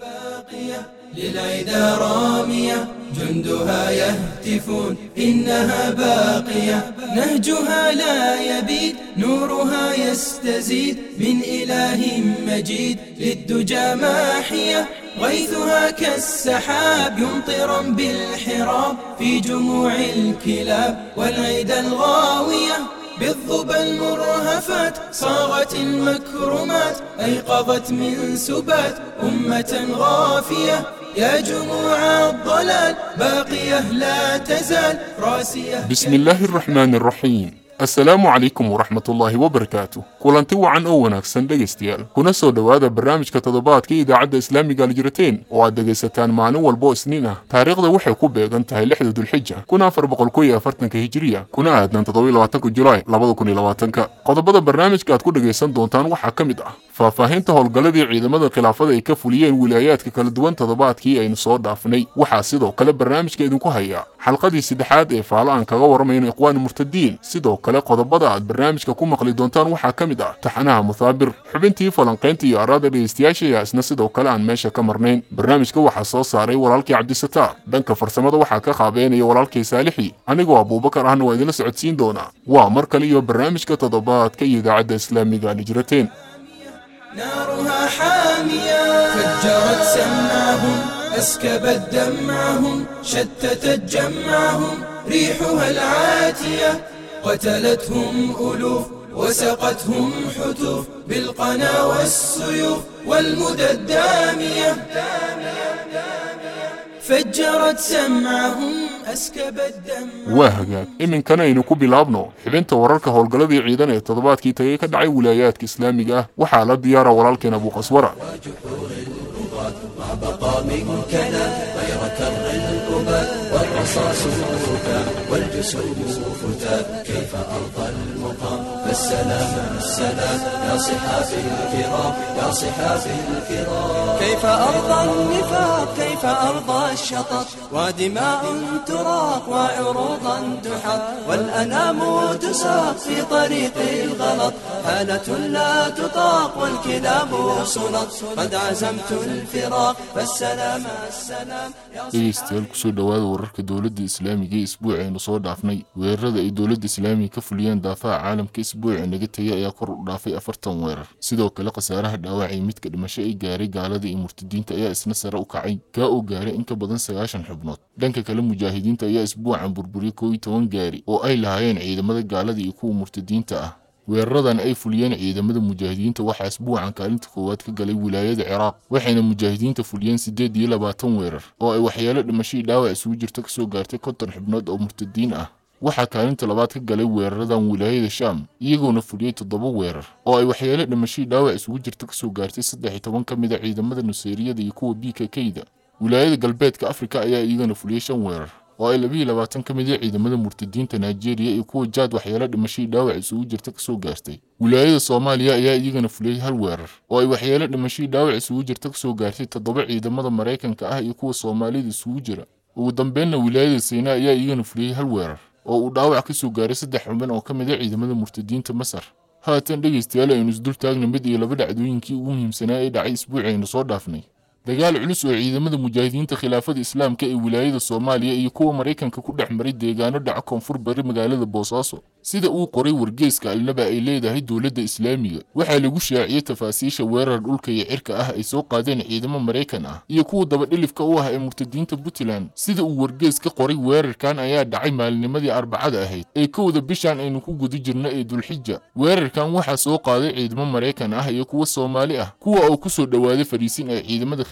باقية للعدا رامية جندها يهتفون إنها باقية. نهجها لا يبيد نورها يستزيد. من إله مجيد للدجى ماحية. غيثها كالسحاب يمطرا بالحراب في جموع الكلاب والعيد الغاوية. بالظبى المرهفات صاغت المكرمات أيقظت من سبات أمة غافية. يا جموع الضلال باقية لا تزال راسية. بسم الله الرحمن الرحيم. asalaamu calaykum waraxmatullaahi wabarakaatu kulanti wacan oo wanaagsan dhegaystayaal kuna soo dhowaada barnaamijka toddobaadka idaacadda islaamiga aljirateen oo aad dhegaysataan maalin walba oo isniin ah taariikhda waxay ku beegan tahay lixda dulxija kuna afar boqol kow iyo afartanka hijiriya kuna aadan toddoba iyo labaatanka julaay labada kun iyo labaatanka qodobada barnaamijka aad ku dhegaysan doontaan waxaa ka mid ah faahfaahinta howlgalladii ciidamada khilaafada ay ka fuliyeen wilaayaadka kala duwan toddobaadkii aynu soo dhaafnay waxaa sidoo kale barnaamijka idinku haya xalqadii saddexaad ee faalo aan kaga warramayno ikhwaan murtadiin sidoo kale qodobada aad barnaamijka ku maqli doontaan waxaa ka mid كمدة تحنها مثابر. حبنتي فلانقينتي يا رادة ليستياشي يا اسنسي دو كلا عن ماشا كمرنين. برنامج كو حصوص ساري ولالكي عبد الستار. دنك فرسمد وحاكا خابيني ولالكي سالحي. أنيق وابو بكر أهن ويدنا سعودسين دونا وامر كليو برنامج كتضبات كي يدعد إسلامي قال جرتين. نارها حامية فجرت سماهم أسكبت دمعهم شتتت جمعهم ريحها العاتية قتلتهم ألوف وسقتهم حتف بالقنا والسيوف والمدى الدامية فجرت سمعهم وهجا من كان ينكو بلابنو حبين توررك هو قلبي عيدان التضبات كي تغيك دعي ولايات كإسلامي جاه وحالة ديارة ورالك نبو قصورة والرصاص كيف أرضى المقام؟ فالسلام السلام. يا صحافي الكرام يا صحافي الكرام كيف أرضى النفاق كيف أرضى الشطط. ودماء تراق وعروضا تحط. والأنام تساق في طريق الغلط. حالة لا تطاق والكلاب صنط قد عزمت الفراق فالسلام السلام. يا kusoo dhowaada wararka dowladda islaamiga ee isbuucaynu soo dhaafnay. Weerarada ay dowladda islaamiga ka fuliyeen daafaha caalamka isbuuci naga tegay ayaa kor u dhaafay afartan weerar. Sidoo kale khasaaraha dhaawacay midka dhimasho ay gaaray gaalada iyo murtadiinta ayaa isna sare u kacay kaa oo gaaray in ka badan sagaashan xubnood. Dhanka kale mujaahidiinta ayaa isbuucan burburiyey kow iyo toban gaari oo ay lahaayeen ciidamada gaalada iyo kuwa murtadiinta ah. Weeraradan ay fuliyeen ciidamada mujaahidiinta waxaa isbuucan kaalinta koowaad ka galay wilaayada ciraaq waxayna mujaahidiinta fuliyeen siddeed iyo labaatan weerar oo ay waxyeelo dhimashadii dhaawac isugu jirta ka soo gaartay konton xubnood oo murtadiin ah waxaa kaalinta labaad ka galay weeraradan wilaayada shaam iyagoona fuliyey toddoba weerar oo ay waxyeelo dhimashadii dhaawac isugu jirta ka soo gaartay saddex iyo toban ka mid a ciidamada nuseeriyada iyo kuwa b k k-da. Wilaayada galbeedka afrika ayaa iyagana fuliyey shan weerar oo ay labiiyo labaatan ka mid a ciidamada murtadiinta nigeria iyo kuwa jaad waxyeelo dhimashadii dhaawac isugu jirta ka soo gaartay. Wilaayada soomaaliya ayaa iyagana fuliyey hal weerar oo ay waxyeelo dhimashadii dhaawac isugu jirta ka soo gaartay toddoba ciidamada maraykanka ah iyo kuwa soomaalida isugu jira. Ugu dambeynna wilaayada sayna ayaa iyagana fuliyey hal weerar oo uu dhaawac ka soo gaaray saddex xubin oo ka mid a ciidamada murtadiinta masar. Haatan dhegaystayaal aynu isdul taagna mid iyo laba dhacdooyinkii ugu muhiimsanaa ee dhacay isbuuci aynu soo dhaafnay dagaal culus oo ciidamada mujaahidiinta khilaafada islaamka ee wilaayada soomaaliya iyo kuwa maraykanka ku dhex maray deegaano dhaca koonfur bari magaalada boosaaso sida uu qoray wargeeska alnaba ay leedahay dowladda islaamiga. Waxaa lagu shaaciyey tafaasiisha weerar dhulka iyo cirka ah ay soo qaadeen ciidamo maraykan ah iyo kuwa dabadhilifka u ah ee murtadiinta puntland sida uu wargees ka qoray weerarkan ayaa dhacay maalinimadii arbacada ahayd ee kowda bishan aynu ku guda jirno ee dulxija. Weerarkan waxaa soo qaaday ciidamo maraykan ah iyo kuwa soomaali ah kuwa oo ku soo dhowaaday fariisin ay ciidamada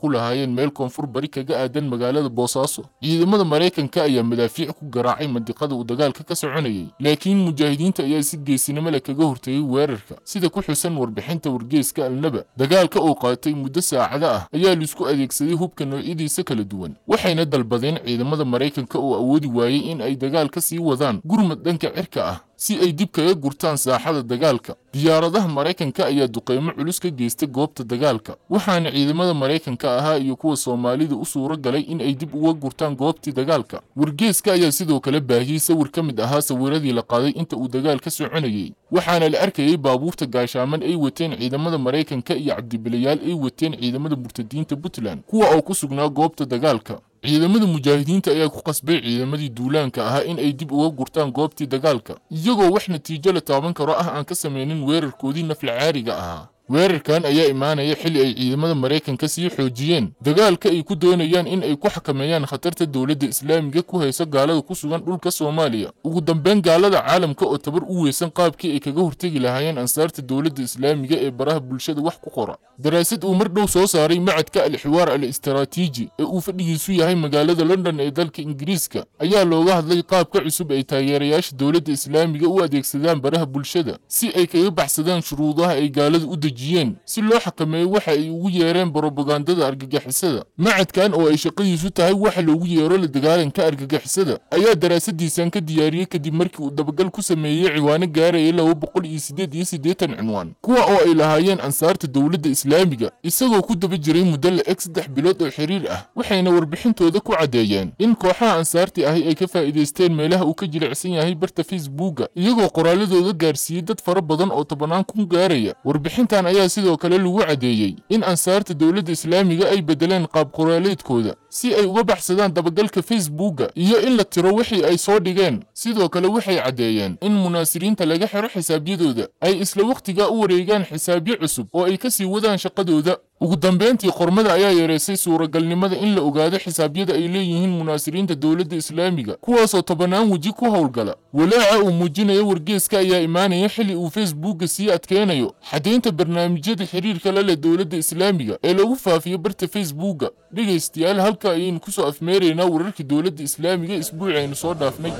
ku lahaayeen meel koonfur bari kaga aadan magaalada boosaaso ciidamada maraykanka ayaa madaafiic ku garaacay mandiqada uu dagaalka ka soconayay laakiin mujaahidiinta ayaa si geesinimo leh kaga hortegay weerarka sida ku xusan warbixinta wargeeska alnaba dagaalka oo qaatay muddo saacado ah ayaa laisku adeegsaday hubka noocyadiisa kala duwan waxayna dalbadeen ciidamada maraykanka oo awoodi waayey in ay dagaal ka sii wadaan gurmad dhanka cirka ah si ay dib kaga gurtaan saaxada dagaalka diyaaradaha maraykanka ayaa duqeymo culus ka geystay goobta dagaalka waxaana ciidamada maraykanka ahaa iyo kuwa soomaalida u suuro galay in ay dib uga gurtaan goobtii dagaalka wargeeska ayaa sidoo kale baahiyey sawir ka mid ahaa sawiradii la qaaday inta uu dagaal ka soconayey waxaana la arkayey baabuurta gaashaaman ay wateen ciidamada maraykanka iyo cabdibilayaal ay wateen ciidamada murtadiinta puntland kuwa oo ku sugnaa goobta dagaalka ciidamada mujaahidiinta ayaa ku qasbay ciidamadii duulaanka ahaa in ay dib uga gurtaan goobtii dagaalka iyagoo wax natiijo la taaban karo ah aan ka samaynin weerarkoodii nafla caariga ahaa weerarkan ayaa imaanaya xilli ay ciidamada maraykanka sii xoojiyeen. Dagaalka ay ku doonayaan in ay ku xakameeyaan khatarta dowladda islaamiga ku haysa gaalada ku sugan dhulka soomaaliya. Ugu dambeyn gaalada caalamka oo tabar u weysan qaabkii ay kaga hortegi lahaayeen ansaarta dowladda islaamiga ee baraha bulshada wax ku qora. Daraasad uu mar dhow soo saaray macadka al-xiwaar al istaraatiiji ee uu fadhigiisu yahay magaalada london ee dalka ingiriiska. Ayaa looga hadlay qaabka cusub ay taageerayaasha dowladda islaamiga u adeegsadaan baraha bulshada si ay kaga baxsadaan shuruudaha ay gaalada u dejiyeen si loo xakameeyo waxa ay ugu yeereen brobagandada argagixisada. Macadkan oo ay shaqadiisu tahay waxa loogu yeero la dagaalanka argagixisada ayaa daraasadiisan ka diyaariyey kadib markii uu dabagal ku sameeyey ciwaano gaaraya laba boqol iyo siddeed iyo siddeetan cinwaan kuwa oo ay lahaayeen ansaarta dowladda islaamiga isagoo ku daba jiray muddo la-eg saddex bilood oo xiriir ah waxayna warbixintooda ku caddeeyeen. In kooxaha ansaartii ahi ay ka faa'iidaysteen meelaha uu ka jilicsan yahay barta facebooka iyagoo qoraaladooda gaarsiiyey dad fara badan oo tobanaan kun gaaraya. Warbixintan ayaa sidoo kale lagu caddeeyey in ansaarta dowladda islaamiga ay beddeleen qaab qoraaleedkooda si ay uga baxsadaan dabagalka facebooka iyo in la tiro wixii ay soo dhigeen. Sidoo kale waxay caddeeyeen in munaasiriinta laga xiro xisaabyadooda ay isla wakhtigaa u wareegaan xisaabyo cusub oo ay ka sii wadaan shaqadooda. Ugu dambeyntii qormada ayaa yareysay suuragalnimada in la ogaado xisaabyada ay leeyihiin munaasiriinta dowladda islaamiga kuwaasoo tobanaan weji ku howlgala. Walaaca uu muujinayo wargeeska ayaa imaanaya xilli uu facebooka sii adkeynayo xadaynta barnaamijyada xiriirka la leh dowladda islaamiga ee lagu faafiyo barta facebooka. Dhegaystayaal halka ayaynu kusoo afmeeraynaa wararkii dowladda islaamiga isbuuci aynu soo dhaafnay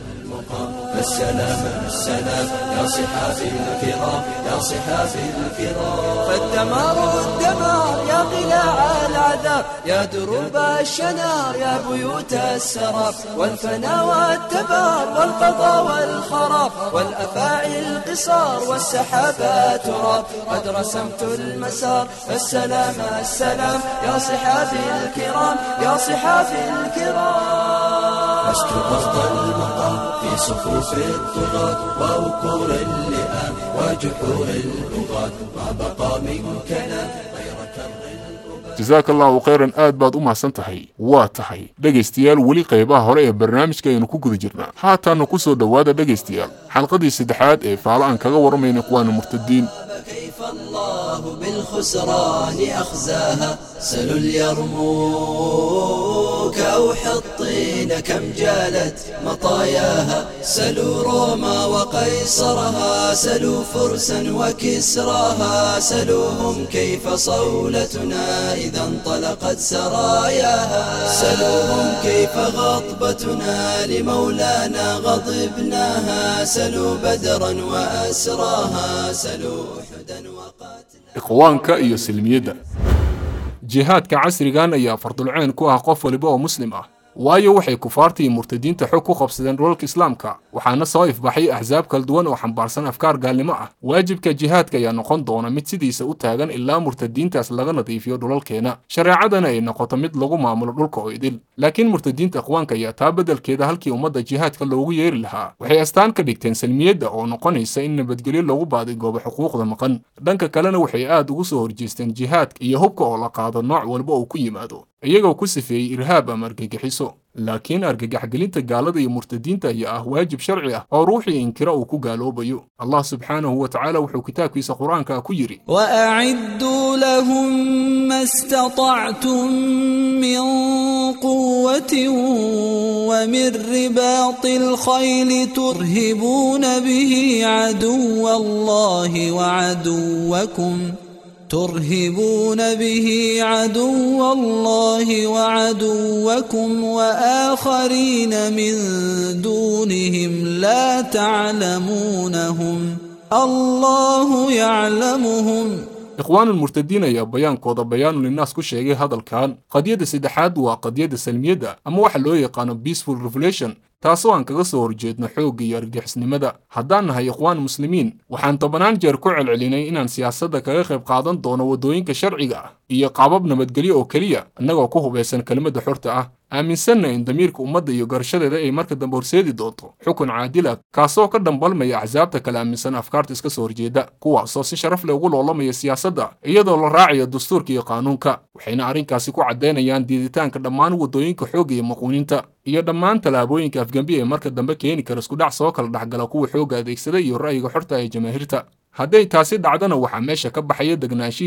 السلام السلام. يا صحافي الكرام يا صحافي الكرام فالدمار الدمار يا قلاع العذاب يا دروب الشنار يا بيوت السراب. والفنا والتبار والقضاء والخراب. والأفاعي القصار والسحابات تراب. قد رسمت المسار فالسلام السلام. يا صحافي الكرام يا صحافي الكرام. لست ضغط المقام. في صفوف الطغاة ووقور اللئام وجحور البغاة ما بقى منكنا غير كر jasaaka allahu khayran aad baad u mahadsan tahay waa tahay dhegaystayaal weli qaybaha hore ee barnaamijka aynu ku guda jirnaa haataanna ku soo dhowaada dhegaystayaal xalqadii saddexaad ee faalo aan kaga warramayna ikhwaana murtadiin بالخسران أخزاها سلوا اليرموك أو حطين كم جالت مطاياها. سلوا روما وقيصرها سلوا فرسا وكسراها. سلوهم كيف صولتنا إذا انطلقت سراياها. سلوهم كيف غضبتنا لمولانا غضبناها. سلوا بدرا وأسراها سلوا أحدا وقاتلا ikhwaanka iyo silmiyadda jihaadka casrigan ayaa fardulceen ku ah qof waliba oo muslim ah waayo waxay kufaarta iyo murtadiinta xog ku qabsadeen dhulalka islaamka waxaana soo ifbaxay axsaab kala duwan oo xambaarsan afkaar gaalnimo ah waajibka jihaadka ayaa noqon doona mid sidiisa u taagan ilaa murtadiintaas laga nadiifiyo dhulalkeena shareecadana ay noqoto mid lagu maamulo dhulka oo idil laakiin murtadiinta ikhwaanka ayaa taa beddelkeeda halkii ummadda jihaadka loogu yeeri lahaa waxay astaan ka dhigteen salmiyadda oo noqonaysa in nabadgelyo lagu baadigoobo xuquuqda maqan dhanka kalena waxay aad ugu soo horjeesteen jihaadka iyo hubka oo la qaado nooc walba uu ku yimaado iyagoo ku sifeeyey irhaab ama argagixiso laakiin argagaxgelinta gaalada iyo murtadiinta ayaa ah waajib sharci ah oo ruuxii inkira uu ku gaaloobayo allah subxaanahu wa tacaala wuxuu kitaabkiisa qur-aanka ku yidhi وأعدوا لهم ما استطعتم من قوة ومن رباط الخيل ترهبون به عدو الله وعدوكم ترهبون به عدو الله وعدوكم وآخرين من دونهم لا تعلمونهم. الله يعلمهم. إخوان المرتدين يا بيان كوضا بيان للناس كل شيء هذا الكان. قضية السيد حاد وقضية السلمية أما واحد لو يقان بيسفول ريفوليشن. Taasoo aan kaga soo horjeedno xoogga iyo argixisnimada haddaan nahay ikhwaan muslimiin waxaan tobanaan jeer ku celcelinay inaan siyaasadda kaga qayb qaadan doono waddooyinka sharciga ah iyo qaabab nabadgelyo oo keliya innagoo ku hubaysan kelimadda xorta ah aaminsanna in damiirka ummadda iyo garashadeeda ay marka dambe horseedi doonto xukun caadil ah kaasoo ka dhambalmaya axsaabta kala aaminsan afkaarta iska soo horjeeda kuwaasoo si sharaf leh ugu loolamaya siyaasadda iyadoo la raacayo dastuurka iyo qaanuunka waxayna arrinkaasi ku caddaynayaan diiditaanka dhammaan waddooyinka xoogga iyo maquuninta iyo dhammaan tallaabooyinka afgembi ee marka dambe keeni kara iskudhac soo kala dhexgala kuwa xoogga adeegsada iyo ra'yiga xorta ee jamaahiirta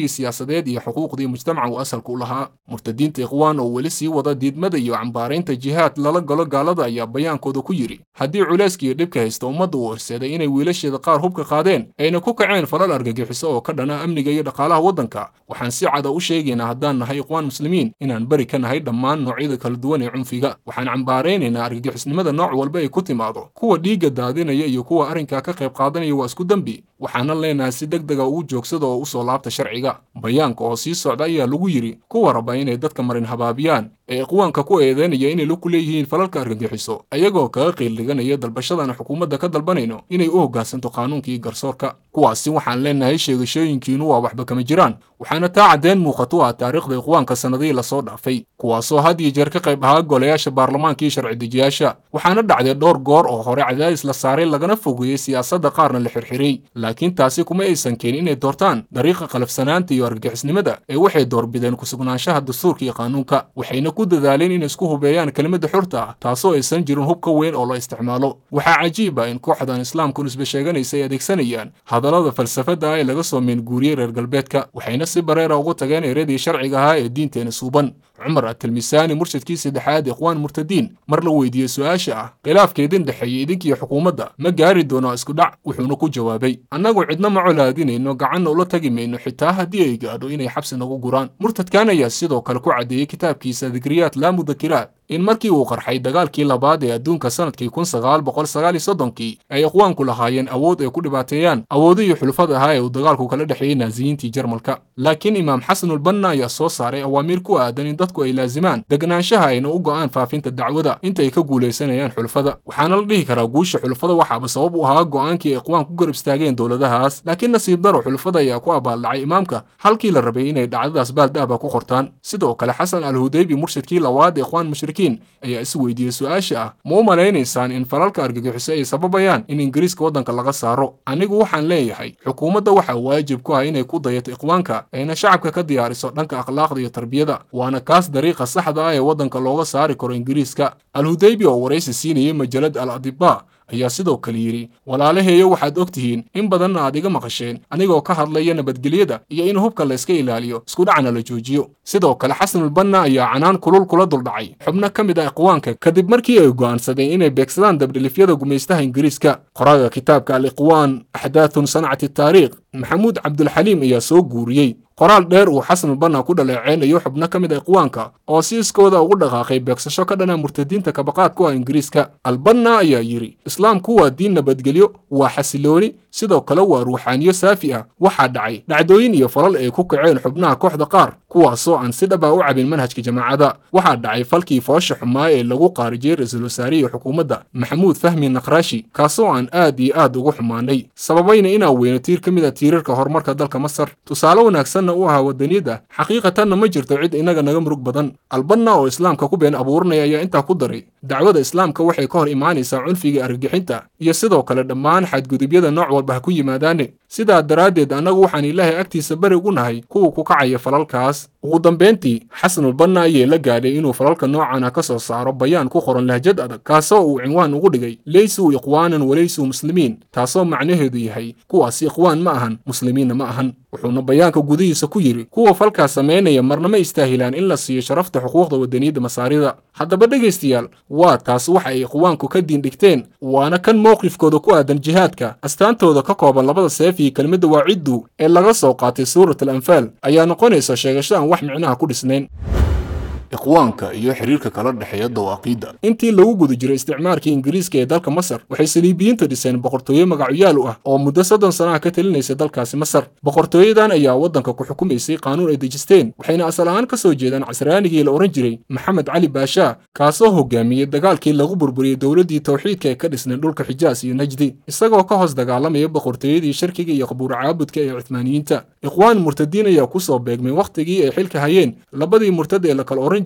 siyaasadeed iyo xuquuqdii mujtamaca uu asalka u lahaa murtadiinta ikhwaan oo weli sii wada diidmada iyo cambaaraynta jihaad lala galo gaalada ayaa bayaankooda ku yidhi haddii culayska iyo dhibka haysta ummadda uu horseeday inay wiilasheeda qaar hubka qaadeen ayna ku kaceen falal argagixiso oo ka dhana amniga iyo dhaqaalaha waddanka waxaan si cada u sheegaynaa haddaan nahay ikhwaan muslimiin inaan beri ka nahay dhammaan noocyada kala duwan ee cunfiga waxaan cambaaraynaynaa argagixisnimada nooc walba ay ku timaado kuwa dhiigga daadinaya iyo kuwa arrinkaa ka qayb qaadanaya waa isku dembi waxaana leenahay si deg dega ugu joogsada oo u soo laabta sharciga bayaanka oo sii socda ayaa lagu yidhi kuwa raba inay dadka marin habaabiyaan ee ikhwaanka ku eedeynaya inay la ku leeyihiin falalka argagixiso ayagoo kaga qiildhiganaya dalbashadana xukuumadda ka dalbanayno inay u hoggaansanto qaanuunkii garsoorka kuwaasi waxaan leenahay sheegashooyinkiinu waa waxba kama jiraan waxaana taa caddeen muuqato ah taariikhda ikhwaanka sannadihii la soo dhaafay kuwaasoo had iyo jeer ka qayb ahaa golayaasha baarlamaanka iyo sharci dejiyaasha waxaana dhacday dhowr goor oo hore cadaadis la saaray lagana fogeeyey siyaasadda qaarna la xirxiray laakiin taasi kuma aysan keenin inay doortaan dariiqa qalafsanaanta iyo argagixisnimada ee waxay doorbideen kusugnaanshaha dastuurka iyo qaanuunka waxayna ku dadaaleen inay isku hubeeyaan kelimadda xurta ah taasoo aysan jirin hub ka weyn oo la isticmaalo. Waxaa cajiib ah in kooxdan islaamku nisbe sheeganaysa ay adeegsanayaan hadallada falsafadda ah ee laga soo meenguuriyey reer galbeedka waxayna si bareera ugu tageen eradii sharciga ahaa ee diinteena suuban cumar atilmisaani murshidkii saddexaad ikhwaan murtadiin mar la weydiiyey su-aasha ah khilaafka idin dhexeeya idinkiiyo xukuumadda ma gaari doono iskudhac wuxuuna ku jawaabay annagu cidna ma colaadinayno gacanna ula tagi mayno xitaa haddii ay gaadho inay xabsi nagu guraan murtadkan ayaa sidoo kale ku caddeeyey kitaabkiisa dikriyaat laa mudakiraat in markii uu qarxay dagaalkii labaad ee adduunka sannadkii kun sagaal boqol sagaal iyo soddonkii ay ikhwaanku lahaayeen awood ay ku dhibaateeyaan awoodihii xulufad ahaa ee uu dagaalku kala dhexeeyey naasiyiintii jarmalka laakiin imaam xasanulbanna ayaa soo saaray awaamiir ku aadan in dadku ay laasimaan degnaanshaha ayna u go'aan faafinta dacwada inta ay ka guulaysanayaan xulufada waxaana la dhihi karaa guusha xulufada waxaaba sabab u ahaa go'aankii ay ikhwaan ku garab istaageen dowladahaas laakiin nasiib daro xulufada ayaa ku abaaldhacay imaamka halkii la rabay inay dhacdadaas baaldahba ku qortaan sidoo kale xasan alhudaybi murshidkii labaad ee ikhwaan mushrikiin ayaa is weydiiyey su-aasha ah ma u malaynaysaan in falalka argagixiso ay sababayaan in ingiriiska waddanka laga saaro anigu waxaan leeyahay xukuumadda waxaa waajib ku ah inay ku dayato ikhwaanka ayna shacabka ka diyaariso dhanka akhlaaqda iyo tarbiyada waana kaas dariiqa saxda ah ee waddanka looga saari karo ingiriiska alhudaybi oo waraysi siinayay majalad al adibaa ayaa sidoo kale yidhi walaalaheeyo waxaad og tihiin in badanna aad iga maqasheen anigoo ka hadlaya nabadgelyada iyo in hubka layska ilaaliyo iskudhacna la joojiyo sidoo kale xasanulbanna ayaa canaan kulul kula duldhacay xubno ka mid ah ikhwaanka kadib markii ay go'aansadeen inay beegsadaan dabdhilifyada gumaystaha ingiriiska qoraaga kitaabka al ikhwaan axdaathun sanacati taariikh maxamuud cabdulxaliim ayaa soo guuriyey qoraal dheer uu xasanulbanna ku dhaleeceynayo xubno ka mid a ikhwaanka oo si iskooda ugu dhaqaaqay beegsasho ka dhana murtadiinta kabaqaad ku ah ingiriiska albanna ayaa yidhi islaamku waa diin nabadgelyo waa xasilooni sidoo kale waa ruuxaaniyo saafi ah waxaa dhacay dhacdooyin iyo falal ay ku kaceen xubnaha kooxda qaar kuwaasoo aan si dhaba u cabin manhajka jamaacada waxaa dhacay falkii foosha xumaa ee lagu qaarijiyey ra-iisul wasaarihii xukuumadda maxamuud fahmi nakraashi kaasoo aan aad iyo aad ugu xumaanay sababayna inaa weyno tiir ka mid a tiirarka horumarka dalka masar tusaale wanaagsanna u ahaa wadaniyadda xaqiiqatanna ma jirto cid inaga naga murug badan albanna oo islaamka ku been abuuranaya ayaa intaa ku daray dacwada islaamka waxay ka hor imaanaysaa cunfiga argagixinta iyo sidoo kale dhammaan xadgudubyada nooc walba beri ugu nahay kuwa ku kacaya falalkaas ugu dambayntii xasanulbanna ayay la gaadhay inuu falalka noocana ka soo saaro bayaan ku qoran lahjad adag kaasoo uu cinwaan ugu dhigay leysuu ikhwaanan walaysuu muslimiin taasoo macnaheedu yahay kuwaasi ikhwaan ma ahan muslimiinna ma ahan wuxuuna bayaanka gudihiisa ku yidhi kuwa falkaas samaynaya marna ma istaahilaan in la siiyo sharafta xuquuqda wadaniyadda masaarida. Haddaba dhegaystayaal? Waa taas waxa ay ikhwaanku ka diindhigteen waana kan mowqifkooda ku aadan jihaadka. Astaantooda ka kooban labada seef iyo kelmadda waaciddu ee laga soo qaatay suurat al anfaal ayaa noqonaysa sheegasho aan wax micnaha ku dhisnayn guda jiray isticmaalkii ingiriiska ee dalka masar waxay saliibiyiinta dhiseen boqortooyo magacyaal u ah oo muddo soddon sanaha ka talinaysa dalkaasi masar boqortooyadan ayaa waddanka ku xukumaysay qaanuun ay dejisteen waxayna asal ahaan ka soo jeedaan casraanigii la odhan jiray maxamed cali baashaa kaasoo hogaamiyey dagaalkii lagu burburiyey dowladdii tawxiidka ee ka dhisnay dhulka xijaas iyo najdi isagoo ka hoos dagaalamaya boqortooyadii sharkiga iyo qabuur caabudka ee cuthmaaniyiinta ikhwaan murtadiin ayaa ku soo beegmay wakhtigii ay xilka hayeen labadii murtad ee la kala odhan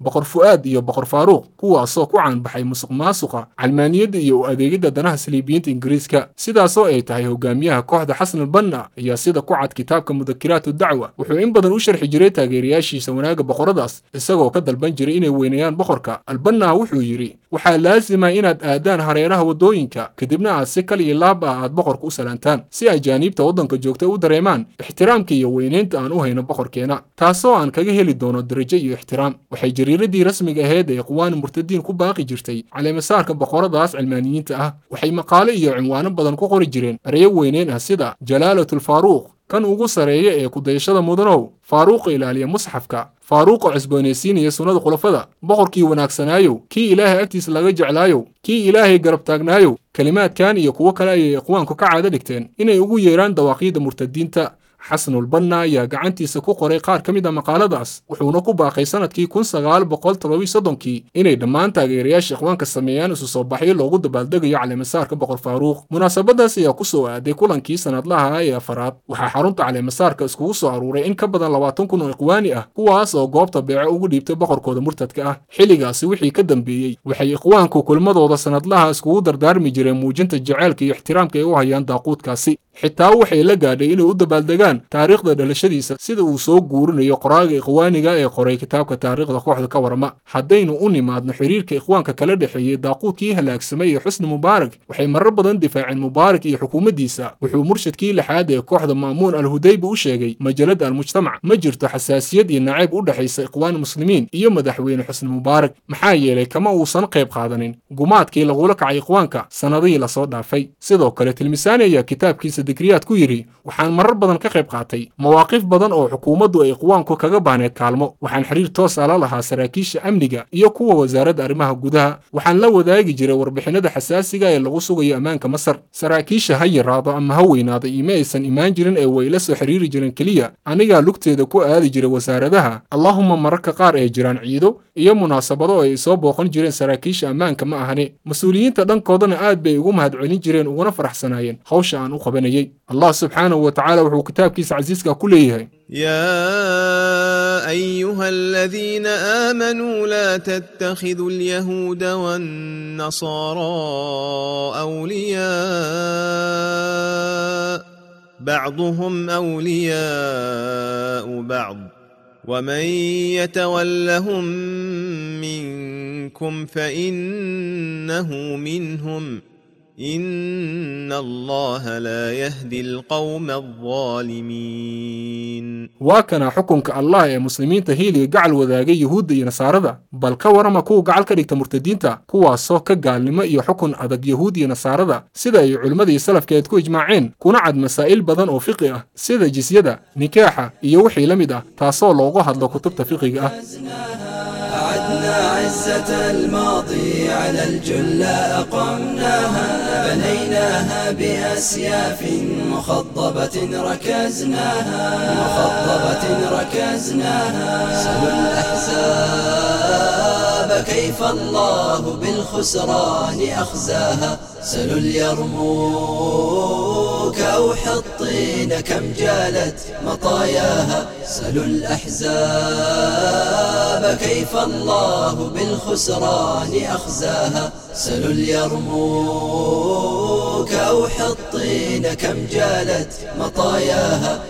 boqor faaruuq kuwaasoo ku caanbaxay musuq maasuqa calmaaniyadda iyo u adeegidda danaha saliibiyiinta ingiriiska sidaasoo ay tahay hogaamiyaha kooxda xasan albanna ayaa sida ku cad kitaabka mudakiraatu dacwa wuxuu in badan u sharxi jiray taageerayaashiisa wanaagga boqoradaas isagoo ka dalban jiray inay weyneeyaan boqorka albanna wuxuu yidhi waxaa laasima inaad aadaan hareeraha waddooyinka kadibna aad si kal iyo laab ah aad boqorka u salaantaan si ajaaniibta waddanka joogta u dareemaan ixtiraamka iyo weynaynta aan u hayno boqorkeena taasoo aan kaga heli doono darajo iyo ixtiraam waxay jariiradii rasmiga ahayd ee ikhwaan murtadiin ku baaqi jirtay caleemasaarka boqoradaas cilmaaniyiinta ah waxay maqaalo iyo cinwaano badan ku qori jireen ereyo weyneyn ah sida jalaalatulfaaruuq kan ugu sareeya ee kudayashada mudanow faaruuqa ilaaliya musxafka faaruuqa cusboonaysiinaya sunnada khulafada boqorkii wanaagsanaayow kii ilaahay agtiisa laga jeclaayow kii ilaahay garab taagnaayow kelimaadkan iyo kuwo kale ayay ikhwaanku ka caado dhigteen inay ugu yeeraan dawaaqiidda murtadiinta xasanulbanna ayaa gacantiisa ku qoray qaar ka mid a maqaaladaas wuxuuna ku baaqay sanadkii kun sagaal boqol todobiy soddonkii inay dhammaan taageerayaasha ikhwaanka sameeyaan isu soo baxyo loogu dabaaldegayo caleemasaarka boqor faaruuq munaasabadaas ayaa ku soo aaday kulankii sanadlaha ah ee afaraad waxaa xarunta caleemasaarka iskugu soo aruuray in ka badan labaatan kun oo ikhwaani ah kuwaas oo goobta beeco ugu dhiibtay boqorkooda murtadka ah xilligaasi wixii ka dambeeyey waxay ikhwaanku kulmadooda sanadlaha iskugu dardaarmi jireen muujinta jaceylka iyo ixtiraamka ay u hayaan daaquudkaasi xitaa waxay la gaadhay inay u dabaaldegaan taariikhda dhalashadiisa sida uu soo guurinayo qoraaga ikhwaaniga ee qoray kitaabka taariikhda kooxda ka warama haddaynu u nimaadno xiriirka ikhwaanka kala dhexeeyey daaquudkii halaagsamay iyo xusni mubaarak waxay marar badan difaaceen mubaarak iyo xukuumaddiisa wuxuu murshadkii lixaad ee kooxda ma'muun al hudayba u sheegay majalada almujtamac ma jirto xasaasiyad iyo nacayb u dhexaysa ikhwaan muslimiin iyo madaxweyne xusni mubaarak maxaa yeelay kama uusan qayb qaadanin gumaadkii lagula kacay ikhwaanka sannadihii lasoo dhaafay sidoo kale tilmisaani ayaa kitaabkiisa dikriyaad ku yidhi waxaan marar badan ka qayb qaatay. Mawaaqif badan oo xukuumaddu ay ikhwaanku kaga baahneed kaalmo. Waxaan xiriir toosa la lahaa saraakiisha amniga iyo kuwa wasaaradda arrimaha gudaha. Waxaan la wadaagi jiray warbixinada xasaasiga ee lagu sugayo ammaanka masar. Saraakiisha ha yaraado ama ha weynaado iima aysan imaan jirin ee way la soo xiriiri jireen keliya. Anigaa lugteeda ku aadi jiray wasaaradaha allaahuma mararka qaar ay jiraan ciido iyo munaasabado ay soo booqan jireen saraakiisha ammaanka ma ahane mas'uuliyiinta dhankoodana aad bay ugu mahadcelin jireen uguna faraxsanaayeen. Hawsha aan u qabanayay. Allah subxaanahu wa tacaala wuxuu kitaabkiisa casiiska ku leeyahay يا أيها الذين آمنوا لا تتخذوا اليهود والنصارى أولياء بعضهم أولياء بعض. ومن يتولهم منكم فإنه منهم. إن الله لا يهدي القوم الظالمين waa kana xukunka allah ee muslimiinta hiiliga gacal wadaagay yuhuudda iyo nasaarada bal ka warama kuwa gacal ka dhigta murtadiinta kuwaasoo ka gaalnimo iyo xukun adag yahuud iyo nasaarada sida ay culimmadii salafkeed ku ijmaaceen kuna cad masaa'il badan oo fiqi ah sida jisyada nikaaxa iyo wixii la mid أعدنا عزة الماضي على الجلة أقمناها بنيناها بأسياف مخضبة ركزناها مخضبة ركزناها. سلوا الأحزاب كيف الله بالخسران أخزاها سلوا اليرموك أو حطين كم جالت مطاياها. سلوا الأحزاب كيف الله بالخسران أخزاها. سلوا اليرموك أو حطين كم جالت مطاياها.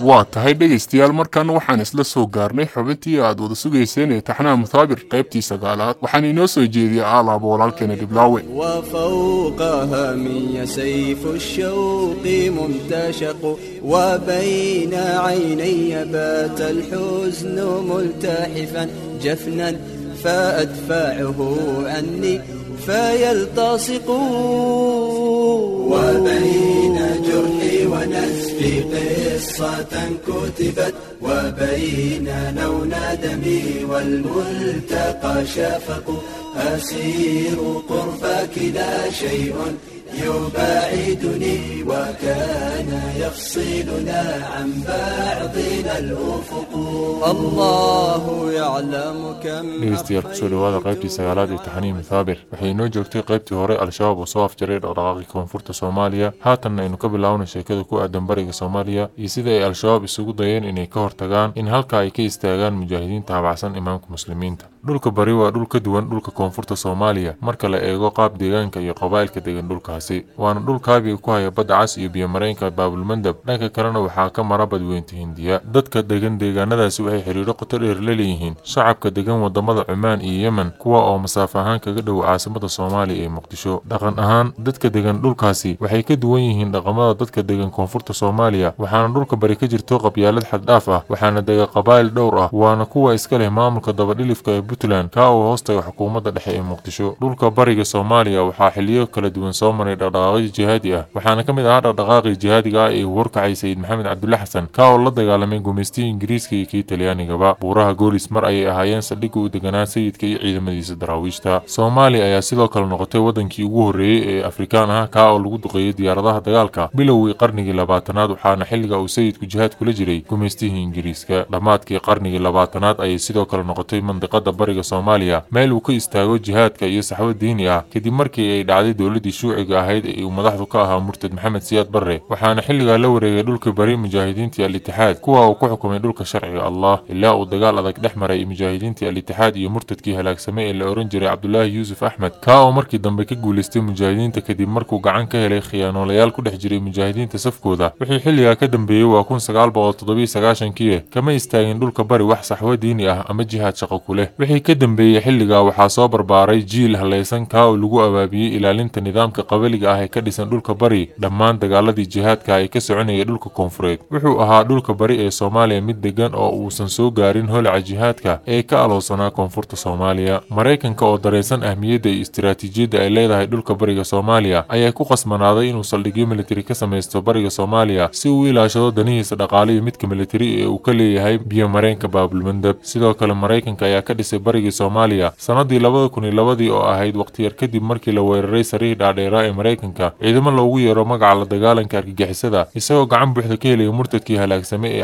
Markan waxaan isla soo gaarnay xubintii aad wada sugayseen ee taxnaha muthaabir qaybtii sagaalaad waxaan inoo soo jeediyey aalaaba walaalkeena dhiblaawe وفوقها من سيف الشوق ممتشق وبين عيني بات الحزن ملتحفا جفنا فأدفعه عني فيلتصق وبين جرحي ونسفي قصة كتبت وبيننا وندمي والملتقى شفق أسير قربك لا شيء يباعدني وكان يفصلنا عن بعضنا الأفق الله يعلم كم dhegeystayaal kusoo dhawaada qaybtii sagaalaad ee taxaniin mithaabir waxay inoo joogtay qaybtii hore al-shabaab oo soo afjaray dhaqdhaqaaqii koonfurta soomaaliya haatanna aynu ka bilaawna sheekada ku aadan bariga soomaaliya iyo sida ay al-shabaab isugu dayeen inay ka hortagaan in halka ay ka istaagaan mujaahidiinta habacsan imaamka muslimiinta dhulka bari waa dhul ka duwan dhulka koonfurta soomaaliya marka la eego qaab deegaanka iyo qabaa'ilka degan dhulkaasi waana dhul kaabiga ku haya badda cas iyo biyomareenka baabulmandab dhanka kalena waxaa ka mara badweynta hindiya Dadka degan deegaanadaasi waxay xiriiro qoto dheer la leeyihiin shacabka degan wadamada cumaan iyo yemen kuwa oo masaafo ahaan kaga dhow caasimada soomaaliya ee muqdisho dhaqan ahaan dadka degan dhulkaasi waxay ka duwan yihiin dhaqamada dadka degan koonfurta soomaaliya waxaana dhulka bari ka jirto qabyaalad xaddhaaf ah waxaana dega qabaa'il dhowr ah waana kuwa iska leh maamulka dabadhilifka ee puntland kaa uu hoostaga xukuumadda dhexe ee muqdisho dhulka bariga soomaaliya waxaa xiliyo kala duwan soo maray dhaqdhaqaaqyo jihaadi ah waxaana ka mid ahaa dhaqdhaqaaqii jihaadiga ah ee uu horkacay sayid maxamed cabdulle xasan kaa oo la dagaalamay gumaystihii ingiriiska iyo kii talyaanigaba buuraha goolis mar ayay ahaayeen saldhigga u deganaa sayidka iyo ciidamadiisa daraawiishta soomaaliya ayaa sidoo kale noqotay wadankii ugu horreeyey ee afrikaan ah kaa oo lagu duqeeyey diyaaradaha dagaalka bilowgii qarnigii labaatanaad waxaana xilliga uu sayidku jihaad kula jiray gumaystihii ingiriiska. Dhammaadkii qarnigii labaatanaad ayay sidoo kale noqotay mandiqada bariga soomaaliya meel uu ka istaago jihaadka iyo saxwo diini ah. Kadib markii ay dhacday dowladdii shuuciga ahayd ee uu madaxdu ka ahaa murtad maxamed siyaad barre waxaana xilligaa la wareegay dhulka bari mujaahidiintii al-itixaad kuwa uu ku xukumay dhulka sharciga allah ilaa uu dagaal adag dhex maray mujaahidiintii al-itixaad iyo murtadkii halaagsamay ee la ohan jiray cabdulaahi yuusuf axmed. Kaa oo markii dambe ka guulaystay mujaahidiinta kadib markuu gacan ka helay khiyaanoolayaal ku dhex jiray mujaahidiinta safkooda wixii xilligaa ka dambeeyey waa kun sagaal boqol toddobiyo sagaashankii kama istaagin dhulka bari wax saxwo diini ah ama jihaad shaqo ku leh. Wixii ka dambeeyey xilligaa waxaa soo barbaaray jiil halaysan kaa oo lagu abaabiyey ilaalinta nidaamka qabaliga ah ee ka dhisan dhulka bari dhammaan dagaaladii jihaadka ee ka soconayay dhulka koonfureed. Wuxuu ahaa dhulka bari ee soomaaliya mid degan oo uusan soo gaarin holaca jihaadka ee ka alowsanaa koonfurta soomaaliya. Maraykanka oo dareensan ahmiyadda iyo istiraatiijiyadda ay leedahay dhulka bariga soomaaliya ayaa ku qasbanaaday inuu saldhigyo militari ka samaysto bariga soomaaliya si uu u ilaashado danihiisa dhaqaale iyo midka militari ee uu ka leeyahay biyomareenka baabulmandab sidoo kale maraykanka ayaa ka dhisay barigii soomaaliya sannadii labada kun iyo labadii oo ahayd waqtiyar kadib markii la weeraray sariih dhaadheeraa ee maraykanka ciidamo loogu yeero magaca la dagaalanka argagixisada isagoo gacan buuxda ka helaya murtadkii halaagsamay ee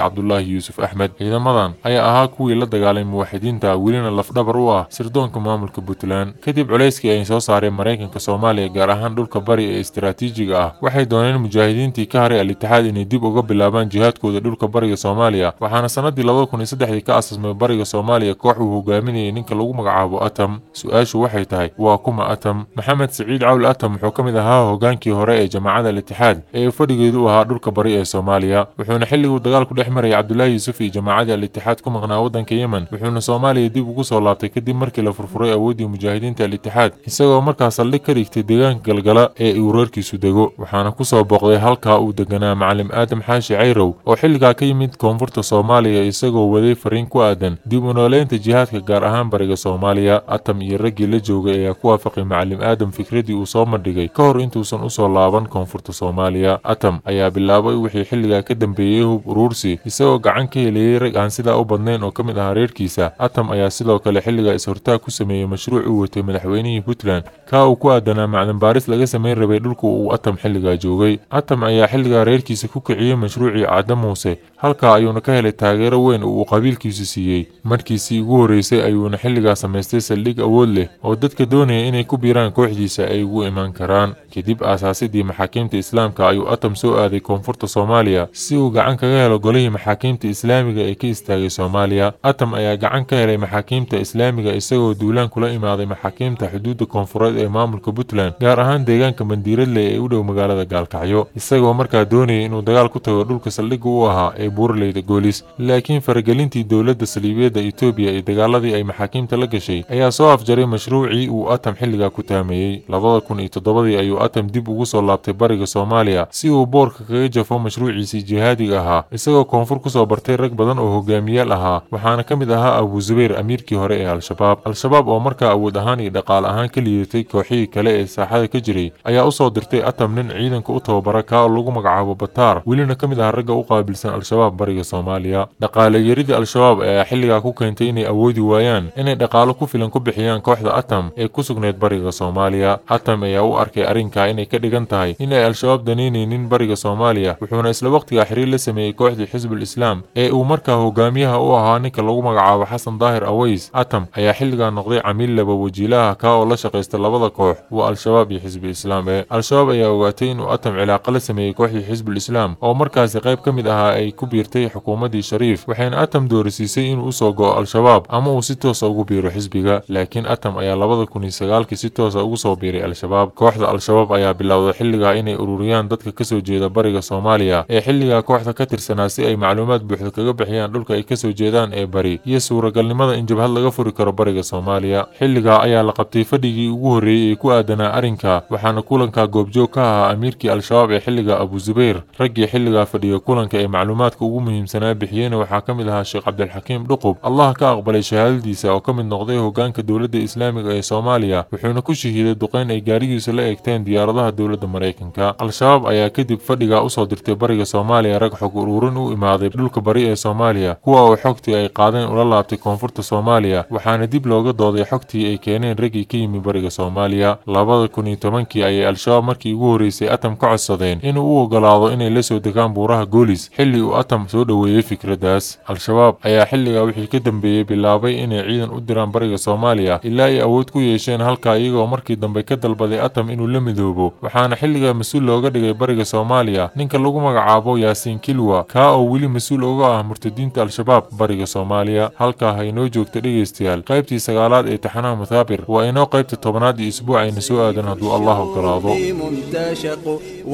ayaa ahaa kuwii la dagaalay muwaaxidiinta welina lafdhabar u ah sirdoonka maamulka puntland kadib culayskii ay soo saareen maraykanka soomaaliya gaar ahaan dhulka bari ee istiraatiijiga ah waxay dooneen mujaahidiintii ka haray al-itixaad inay dib uga bilaabaan jihaadkooda dhulka bariga soomaaliya waxaana sannadii labada kun iyo saddexdii ka asasmay bariga soomaaliya koox uu hogaaminayay ninka lagu magacaabo atam su-aashu waxay tahay waa kuma atam maxamed siciid cawl atam wuxuu ka mid ahaa hogaankii hore ee jamaacada al-itixaad ee fadhigeedu u ahaa dhulka bari ee soomaaliya wuxuuna xilliguu dagaalku dhex marayay cabdulaahi yuusuf iyo jamaacadii al-itixaad ku maqnaa waddanka yemen wuxuuna soomaaliya dib ugu soo laabtay kadib markii la furfuray awooddii mujaahidiinta al-itixaad isagoo markaas saldhig ka dhigtay deegaanka galgala ee uu reerkiisu dego waxaana ku soo booqday halkaa uu deganaa macalim aadam xaashi cayrow oo xilligaa ka yimid koonfurta soomaaliya isagoo waday fariin ku aadan dib u nooleynta jihaadka gaar ahaan bariga soomaaliya atam iyo raggii la joogay ayaa ku waafaqay macalim aadam fikradii uu soo mandhigay ka hor intuusan usoo laaban koonfurta soomaaliya atam ayaa bilaabay wixii xilligaa ka dambeeyey hub uruursi isagoo gacan ka helayey rag aan sidaa u badnayn oo ka mid ahaa reerkiisa atam ayaa sidoo kale xilligaa is-hortaag ku sameeyey mashruuc uu watay madaxweynihii puntland. Kaa uu ku aadanaa macdan baaris laga samayn rabay dhulka uu atam xilligaa joogay. Atam ayaa xilligaa reerkiisa ku kiciyey mashruucii cadda muuse halkaa ayuuna ka helay taageero weyn oo uu qabiilkiisu siiyey. Markiisii ugu horreysay ayuuna xilligaa samaystay saldhig awood leh oo dadka doonaya inay ku biiraan kooxdiisa ay ugu imaan karaan. Kadib aasaasidii maxaakiimta islaamka ayuu atam soo aaday koonfurta soomaaliya si uu gacan kaga helo golihii maxaakiimta islaamiga ee ka istaagay soomaaliya. Atam ayaa gacan ka helay maxaakiimta islaamiga isagoo duulaan kula imaaday maxaakiimta xuduudda koonfureed ee maamulka puntland gaar ahaan deegaanka bandiiradley ee u dhow magaalada gaalkacyo isagoo markaa doonayay inuu dagaal ku tago dhulka saldhigga u ahaa ee buuraleyda goolis laakiin faragelintii dowladda saliibiyadda etoobiya ee dagaaladii ay maxaakiimta la gashay ayaa soo afjaray mashruucii uu atam xilligaa ku taameeyey. Labada kun iyo toddobadii ayuu atam dib ugu soo laabtay bariga soomaaliya si uu boorka kaga jafo mashruuciisii jihaadiga ahaa isagoo koonfur ku soo bartay rag badan oo hogaamiyaal ahaa waxaana ka mid ahaa abu zubayr amiirkii hore ee al-shabaab. Al-shabaab oo markaa awood ahaan iyo dhaqaale ahaan ka liidatay kooxihii kale ee saaxada ka jiray ayaa u soo dirtay atam nin ciidanka u tababara kaa oo lagu magacaabo bataar welina ka mid ah ragga u qaabilsan al-shabaab bariga soomaaliya. Dhaqaale yaridii al-shabaab ayaa xilligaa ku keentay inay awoodi waayaan inay dhaqaalo ku filan ku bixiyaan kooxda atam ee ku sugnayd bariga soomaaliya. Atam ayaa u arkay arrinkaa inay ka dhigan tahay in ay al-shabaab danaynaynin bariga soomaaliya wuxuuna isla waqtigaa xiriir la sameeyey kooxdii xisbul islaam الإسلام. إيه ومركه قاميها أوها نك لو مجع حسن ظاهر أويس. أتم هي حلقة نقضي عميل لبو جيلها كاو لشق يستل بذكوح والشباب يحزب الإسلام. إيه الشباب يا وقتين وأتم على قلة سمي كوح يحزب الإسلام. أو مركز غيب كم إذا أي كبير تي حكومة دي شريف. وحين أتم دور سيسين وصوغ الشباب. أما وستة صوغ بير حزبها لكن أتم أي لبذك نسجال كستة صوغ صوبير الشباب. كوحدة الشباب أي بالله حلقة إني أروريان ضد كسو جيدا برجة صوماليا إيه حلقة كوحدة كتر سناسي أي معلومات buuxda kaga bixiyaan dhulka ay kasoo jeedaan ee bari iyo suuragalnimada in jabhad laga furi karo bariga soomaaliya xilligaa ayaa la qabtay fadhigii ugu horreeyey ee ku aadanaa arrinka waxaana kulanka goobjoog ka ahaa amiirkii al-shabaab ee xilliga abu zubayr raggii xilligaa fadhiya kulanka ee macluumaadka ugu muhiimsanaa bixiyeyna waxaa ka mid ahaa sheekh cabdilxakiim dhuqub allah ka aqbalay shahaadadiisa oo ka mid noqday hogaanka dowladda islaamiga ee soomaaliya wuxuuna ku shahiiday duqeyn ay gaarigiisa la eegteen diyaaradaha dowladda maraykanka al-shabaab ayaa kadib fadhigaa usoo dirtay bariga soomaaliya rag xog ururin u imaaday dhulka bari ee soomaaliya kuwa oo xogtii ay qaadeen ula laabtay koonfurta soomaaliya waxaana dib looga dooday xogtii ay keeneen raggii ka yimi bariga soomaaliya labada kun iyo tobankii ayay al-shabaab markii ugu horreysay atam ka codsadeen inuu u ogolaado inay la soo degaan buuraha goolis xilli uu atam soo dhoweeyey fikraddaas al-shabaab ayaa xilligaa wixii ka dambeeyey bilaabay inay ciidan u diraan bariga soomaaliya ilaa ay awood ku yeesheen halkaa iyagoo markii dambe ka dalbaday atam inuu la midoobo waxaana xilligaa mas-uul looga dhigay bariga soomaaliya ninka lagu magacaabo yaasiin kilwa kaa oo weli mas-uul uga ah murtadiinta al-shabaab bariga soomaaliya halkaa ha inoo joogta dhegaystayaal qaybtii sagaalaad ee taxanaha muthaabir waa inoo qaybta tobanaad iyo isbuucayna soo aadan hadduu allah ogolaado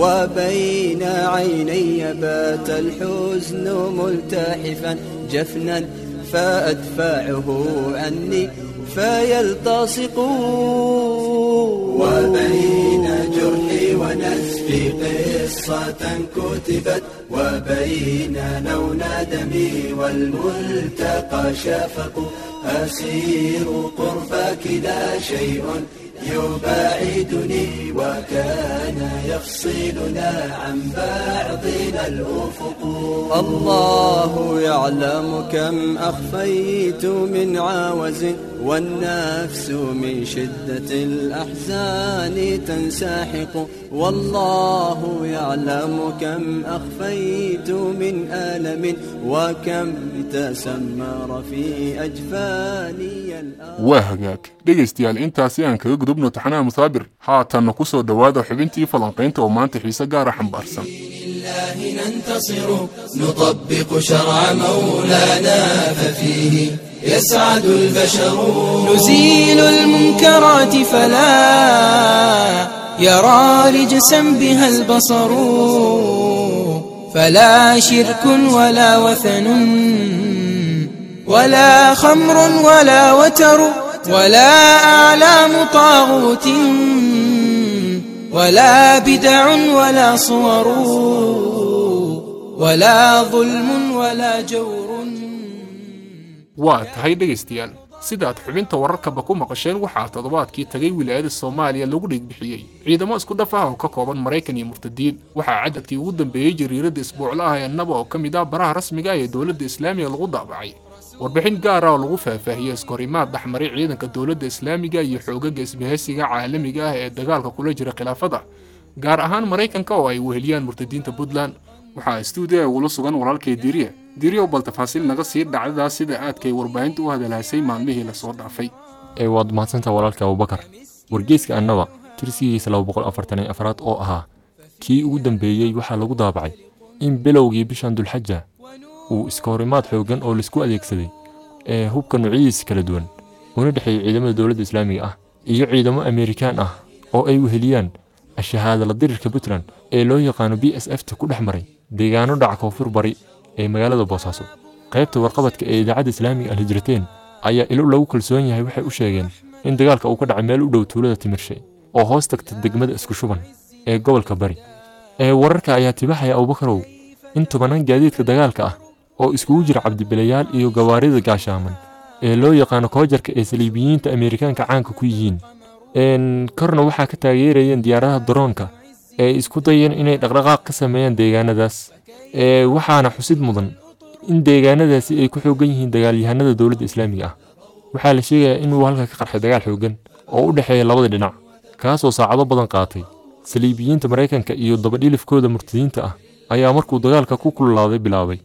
وبين عيني بات الحزن ملتحفا جفنا فأدفعه عني فيلتصق وبين جرحي ونسفي قصة كتبت وبين لون دمي والملتقى شفق أسير قربك لا شيء. يباعدني وكان يفصلنا عن بعضنا الأفق. الله يعلم كم أخفيت من عاوز والنفس من شدة الأحزان تنساحق. والله يعلم كم أخفيت من ألم وكم تسمر في أجفاني الأرض. Gudubno taxanaha musaabir haatanna ku soo dhowaada xubintii falanqaynta oo maanta xiise gaara xambaarsan لله ننتصر نطبق شرع مولانا ففيه يسعد البشر نزيل المنكرات فلا يرى رجسا بها البصر فلا شرك ولا وثن ولا خمر ولا وتر ولا أعلام طاغوت ولا بدع ولا صور ولا ظلم ولا جور waa tahay dhegaystayaal sidaad xubinta wararkaba ku maqasheen waxaa toddobaadkii tagay wilaayada soomaaliya lagu dhigbixiyey ciidamo isku dhaf ah oo ka kooban maraykan iyo murtadiin waxaa cadadkii ugu dambeeyey jariiradda isbuuclaha ee naba oo ka mid ah baraha rasmiga ee dowladda islaamiga lagu daabacay warbixin gaar ah oo lagu faahfaahiyey iskahorimaad dhexmaray ciidanka dowladda islaamiga iyo xoogaga isbahaysiga caalamiga ah ee dagaalka kula jira khilaafada gaar ahaan maraykanka oo ay weheliyaan murtadiinta puntland. Waxaa stuudiga ugula sugan walaalkay diriya diriyow bal tafaasiil naga sii dhacdadaa sida aadkay warbaahinta u hadalhaysay maalmihii la soo dhaafay. Waad mahadsantaa walaalka abubakar. Wargeyska annaba tirsigiisa oo ahaa kii ugu dambeeyey waxaa lagu daabacay in bilowgii bishan dulxaja uu iska horimaad xooggan oo la isku adeegsaday ee hubka noocyadiisa kala duwan una dhexeeyey ciidamada dowladda islaamiga ah iyo ciidamo amerikaan ah oo ay weheliyaan ashahaadala dirirka puntland ee loo yaqaano b s f ta ku dhex maray deegaano dhaca koonfur bari ee magaalada boosaaso qaybta warqabadka ee idaacadda islaamiga alhijrateen ayaa ilo lagu kalsoon yahay waxay u sheegeen in dagaalka uu ka dhacay meel u dhow tuulada timirshe oo hoos tagta degmada isku shuban ee gobolka bari. Ee wararka ayaa tibaxaya abubakarow in tobanaan gaadiidka dagaalka ah oo iskugu jira cabdibilayaal iyo gawaarida gaashaaman ee loo yaqaano koojarka ee saliibiyiinta ameerikaanka caanka ku yihiin. Korna waxaa ka taageerayeen diyaaradaha daroonka ee isku dayeen inay dhaqdhaqaaq ka sameeyaan deegaanadaas ee waxaana xusid mudan in deegaanadaasi ay ku xoogan yihiin dagaalyahanada dowladda islaamiga ah. Waxaa la sheegayaa inuu halka ka qarxay dagaal xoogan oo u dhexeeya labada dhinac kaasoo saacado badan qaatay. Saliibiyiinta maraykanka iyo dabadhilifkooda murtadiinta ah ayaa markuu dagaalka ku kululaaday bilaabay